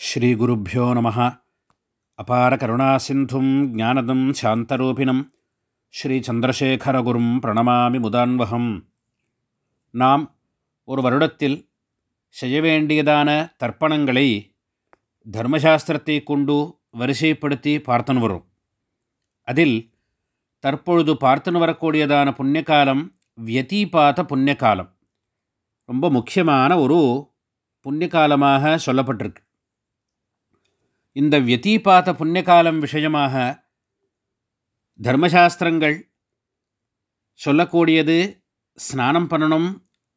ஸ்ரீகுருப்போ நம. அபார கருணாசிந்தும் ஜானதம் சாந்தரூபிணம். ஸ்ரீ சந்திரசேகரகுரும் பிரணமாமி முதான்வகம். நாம் ஒரு வருடத்தில் செய்ய வேண்டியதான தர்ப்பணங்களை தர்மசாஸ்திரத்தை கொண்டு வரிசைப்படுத்தி பார்த்துன்னு வரும். அதில் தற்பொழுது பார்த்துன்னு வரக்கூடியதான புண்ணியகாலம் வியதீபாத புண்ணியகாலம். ரொம்ப முக்கியமான ஒரு புண்ணியகாலமாக சொல்லப்பட்டிருக்கு. இந்த வியதீபாத புண்ணியகாலம் விஷயமாக தர்மசாஸ்திரங்கள் சொல்லக்கூடியது ஸ்நானம் பண்ணணும்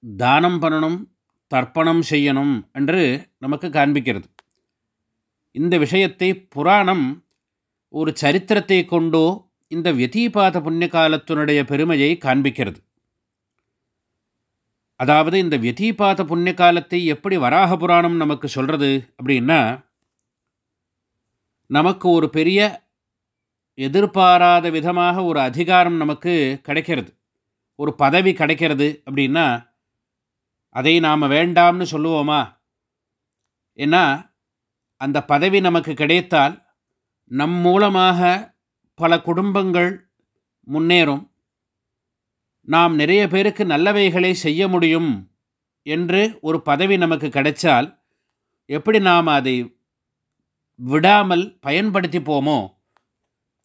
தானம் பண்ணணும் தர்ப்பணம் செய்யணும் என்று நமக்கு காண்பிக்கிறது. இந்த விஷயத்தை புராணம் ஒரு சரித்திரத்தை கொண்டோ இந்த வியதீபாத புண்ணியகாலத்தினுடைய பெருமையை காண்பிக்கிறது. அதாவது இந்த வியதீபாத புண்ணிய காலத்தை எப்படி வராக புராணம் நமக்கு சொல்கிறது அப்படின்னா நமக்கு ஒரு பெரிய எதிர்பாராத விதமாக ஒரு அதிகாரம் நமக்கு கிடைக்கிறது. ஒரு பதவி கிடைக்கிறது அப்படின்னா அதை நாம் வேண்டாம்னு சொல்லுவோமா? ஏன்னா அந்த பதவி நமக்கு கிடைத்தால் நம் மூலமாக பல குடும்பங்கள் முன்னேறும். நாம் நிறைய பேருக்கு நல்லவைகளை செய்ய முடியும் என்று ஒரு பதவி நமக்கு கிடைச்சால் எப்படி நாம் அதை விடாமல் பயன்படுத்திப்போமோ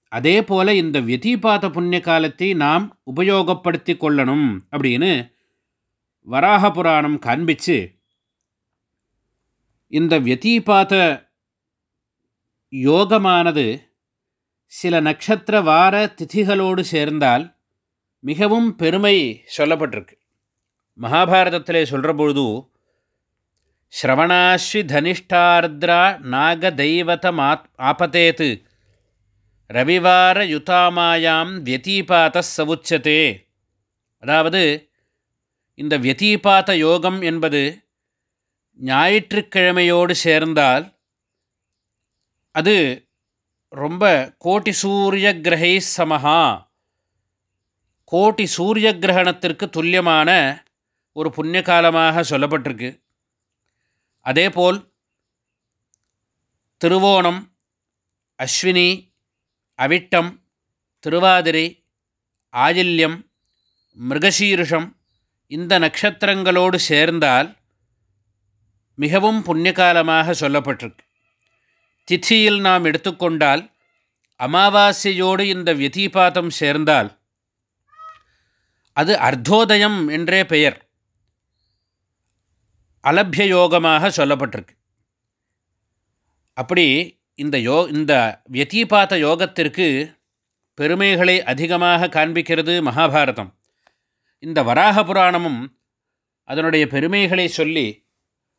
அதே போல் இந்த வியதீபாத புண்ணிய காலத்தை நாம் உபயோகப்படுத்தி கொள்ளணும் அப்படின்னு வராக புராணம் காண்பிச்சு இந்த வியதீபாத யோகமானது சில நட்சத்திர வார திதிகளோடு சேர்ந்தால் மிகவும் பெருமை சொல்லப்பட்டிருக்கு. மகாபாரதத்தில் சொல்கிற பொழுது ஸ்ரவணாஸ்விதனிஷ்டார்திரா நாகதைவதமாத் ஆபத்தேத் ரவிவார யுதாமாயாம் வியதீபாத சவுச்சதே அதாவது இந்த வியதீபாத யோகம் என்பது ஞாயிற்றுக்கிழமையோடு சேர்ந்தால் அது ரொம்ப கோட்டி சூரிய கிரகை சமஹா. கோட்டி சூரிய கிரகணத்திற்கு துல்லியமான ஒரு புண்ணிய காலமாக சொல்லப்பட்டிருக்கு. அதேபோல் திருவோணம் அஸ்வினி அவிட்டம் திருவாதிரை ஆயில்யம் மிருகசீருஷம் இந்த நட்சத்திரங்களோடு சேர்ந்தால் மிகவும் புண்ணியகாலமாக சொல்லப்பட்டிருக்கு. திதியில் நாம் எடுத்துக்கொண்டால் அமாவாசையோடு இந்த வியதீபாதம் சேர்ந்தால் அது அர்த்தோதயம் என்றே பெயர். அலபிய யோகமாக சொல்லப்பட்டிருக்கு. அப்படி இந்த யோ இந்த வியதீபாத யோகத்திற்கு பெருமைகளை அதிகமாக காண்பிக்கிறது மகாபாரதம். இந்த வராக புராணமும் அதனுடைய பெருமைகளை சொல்லி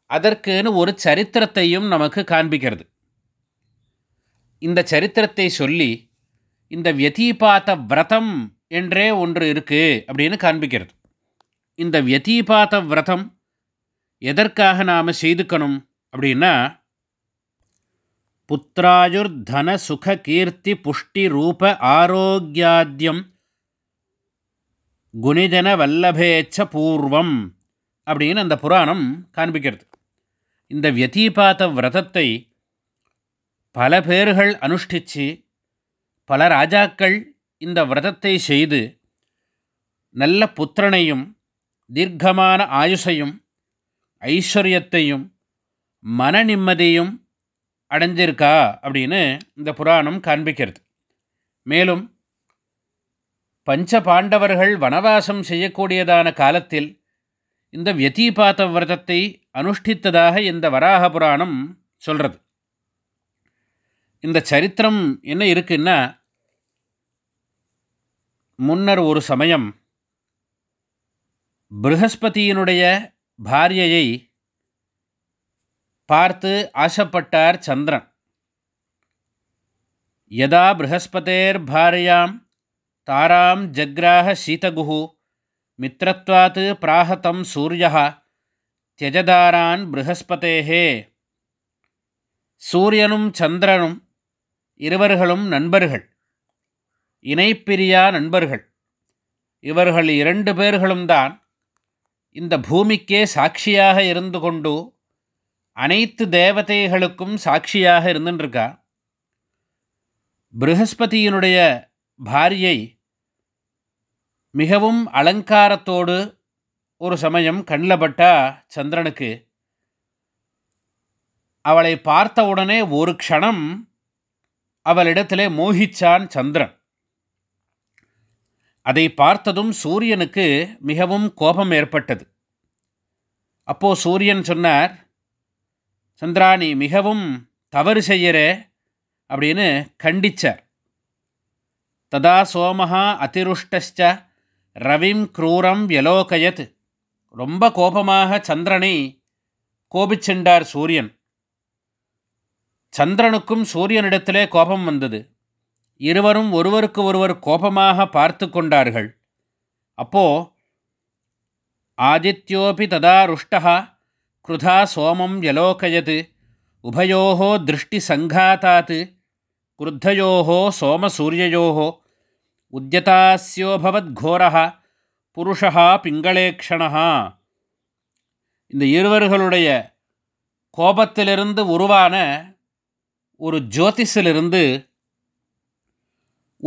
அதற்குன்னு ஒரு சரித்திரத்தையும் நமக்கு காண்பிக்கிறது. இந்த சரித்திரத்தை சொல்லி இந்த வியதீபாத விரதம் என்றே ஒன்று இருக்குது அப்படின்னு காண்பிக்கிறது. இந்த வியதீபாத விரதம் எதற்காக நாம் செய்துக்கணும் அப்படின்னா புத்திராயுர் தன சுக கீர்த்தி புஷ்டி ரூப ஆரோக்கியாத்தியம் குணிஜன வல்லபேச்ச பூர்வம் அப்படின்னு அந்த புராணம் காண்பிக்கிறது. இந்த வியதீபாத்த விரதத்தை பல பேர்கள் அனுஷ்டித்து பல ராஜாக்கள் இந்த விரதத்தை செய்து நல்ல புத்திரனையும் தீர்க்கமான ஆயுஷையும் ஐஸ்வர்யத்தையும் மன நிம்மதியும் அடைஞ்சிருக்கா அப்படின்னு இந்த புராணம் காண்பிக்கிறது. மேலும் பஞ்ச பாண்டவர்கள் வனவாசம் செய்யக்கூடியதான காலத்தில் இந்த வியதீபாத விரதத்தை அனுஷ்டித்ததாக இந்த வராக புராணம் சொல்கிறது இந்த சரித்திரம் என்ன இருக்குன்னா முன்னர் ஒரு சமயம் ப்ரஹஸ்பதியினுடைய பாரியையை பார்த்து ஆசைப்பட்டார் சந்திரன். யதா ப்ரஹஸ்பதேர் பாரியாம் தாராம் ஜக்ராஹ சீதகுஹு மித்திரத்வாத் பிராஹதம் சூரிய தியஜதாரான் ப்ரஹஸ்பதேஹே சூரியனும் சந்திரனும் இருவர்களும் நண்பர்கள். இணைப்பிரியா நண்பர்கள். இவர்கள் இரண்டு பேர்களும் தான் இந்த பூமிக்கே சாட்சியாக இருந்து கொண்டு அனைத்து தேவதைகளுக்கும் சாட்சியாக இருந்துருக்கா ப்ரஹஸ்பதியினுடைய பாரியை மிகவும் அலங்காரத்தோடு ஒரு சமயம் கண்ணில் பட்டா சந்திரனுக்கு அவளை பார்த்தவுடனே ஒரு க்ஷணம் அவளிடத்திலே மோகிச்சான் சந்திரன். அதை பார்த்ததும் சூரியனுக்கு மிகவும் கோபம் ஏற்பட்டது. அப்போது சூரியன் சொன்னார் சந்திரா நீ மிகவும் தவறு செய்யற அப்படின்னு கண்டிச்சார். ததா சோமஹா அதிருஷ்டச்ச ரவிம் க்ரூரம் யலோகயத் ரொம்ப கோபமாக சந்திரனை கோபிச்சென்றார் சூரியன். சந்திரனுக்கும் சூரியனிடத்திலே கோபம் வந்தது. இருவரும் ஒருவருக்கு ஒருவர் கோபமாக பார்த்து கொண்டார்கள். அப்போ ஆதித்யோபி ததா ருஷ்டா கிருதா சோமம் யலோகயத் உபயோகோ திருஷ்டி சங்காத்தாத் குருத்தயோகோ சோமசூரியயோகோ உத்தியதாஸ்யோபவத்கோரா புருஷா பிங்களேக்ஷணா இந்த இருவர்களுடைய கோபத்திலிருந்து உருவான ஒரு ஜோதிஷிலிருந்து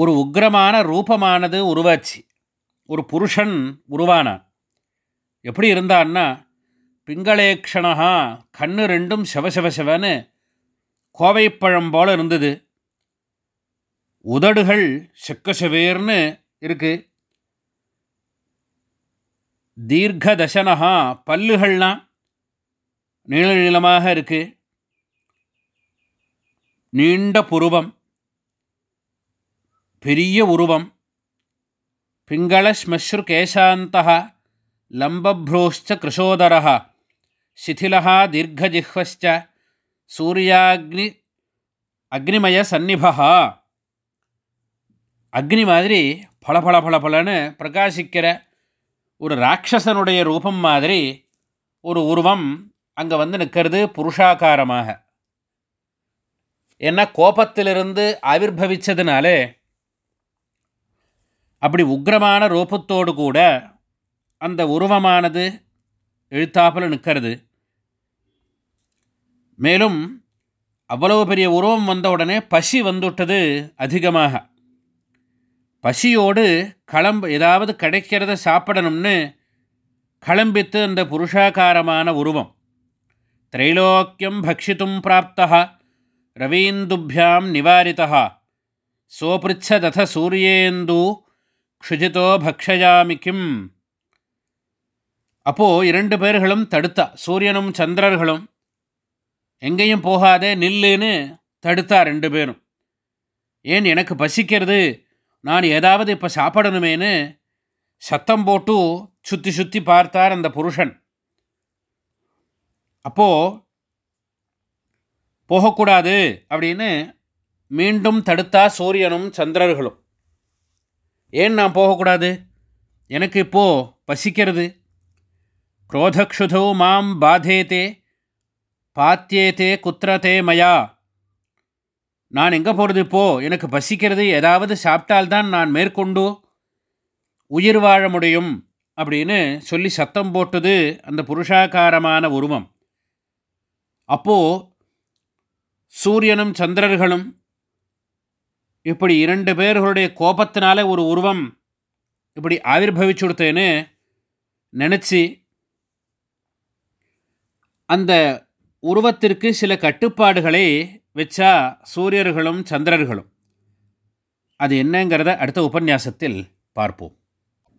ஒரு உக்ரமான ரூபமானது உருவாச்சு. ஒரு புருஷன் உருவானான். எப்படி இருந்தான்னா பிங்களேக்ஷணா கண்ணு ரெண்டும் சிவசிவசிவன்னு கோவைப்பழம் போல் இருந்தது. உதடுகள் செக்கசவேர்னு தீர்க்க தசனகா பல்லுகள்லாம் நீள நீளமாக இருக்குது நீண்ட புருவம். பெரிய உருவம். பிங்களஸ்மஸ்ரு கேசாந்தக லம்பப்ரோஷ்ச கிருஷோதர சிதிலா தீர்ஜிஹ்வச்ச சூரியாக்னி அக்னிமய சந்நிபா அக்னி மாதிரி பல பல பிரகாசிக்கிற ஒரு ராட்சசனுடைய ரூபம் மாதிரி ஒரு உருவம் அங்கே வந்து நிற்கிறது புருஷாக்காரமாக ஏன்னா கோபத்திலிருந்து ஆவிர்வவிச்சதுனாலே அப்படி உக்ரமான ரோபத்தோடு கூட அந்த உருவமானது எழுத்தாப்பில் நிற்கிறது மேலும் அவ்வளவு பெரிய உருவம் வந்த உடனே பசி வந்துவிட்டது அதிகமாக. பசியோடு களம்பு ஏதாவது கிடைக்கிறத சாப்பிடணும்னு களம்பித்து அந்த புருஷாகாரமான உருவம். திரைலோக்கியம் பக்ஷித்தும் பிராப்தா ரவீந்துபியாம் நிவாரிதா சோபிருச்சதத சூரியேந்து க்ஷுஜிதோ பக்ஷயாமி கிம். அப்போது இரண்டு பேர்களும் தடுத்தா சூரியனும் சந்திரர்களும். எங்கேயும் போகாதே நில்லுன்னு தடுத்தா ரெண்டு பேரும். ஏன் எனக்கு பசிக்கிறது? நான் ஏதாவது இப்போ சாப்பிடணுமேனு சத்தம் போட்டு சுற்றி சுற்றி பார்த்தார் அந்த புருஷன். அப்போது போகக்கூடாது அப்படின்னு மீண்டும் தடுத்தா சூரியனும் சந்திரர்களும். ஏன் நான் போகக்கூடாது? எனக்கு இப்போது பசிக்கிறது. குரோதக்ஷுதோ மாம் பாதேதே பாத்தியேதே குத்திரதே மயா. நான் எங்கே போகிறது இப்போது எனக்கு பசிக்கிறது. ஏதாவது சாப்பிட்டால்தான் நான் மேற்கொண்டு உயிர் வாழ முடியும் அப்படின்னு சொல்லி சத்தம் போட்டது அந்த புருஷாகாரமான உருவம். அப்போது சூரியனும் சந்திரர்களும் இப்படி இரண்டு பேர்களுடைய கோபத்தினால ஒரு உருவம் இப்படி ஆவிர்வவிச்சு கொடுத்தேன்னு நினச்சி அந்த உருவத்திற்கு சில கட்டுப்பாடுகளை வச்சா சூரியர்களும் சந்திரர்களும். அது என்னங்கிறத அடுத்த உபன்யாசத்தில் பார்ப்போம்.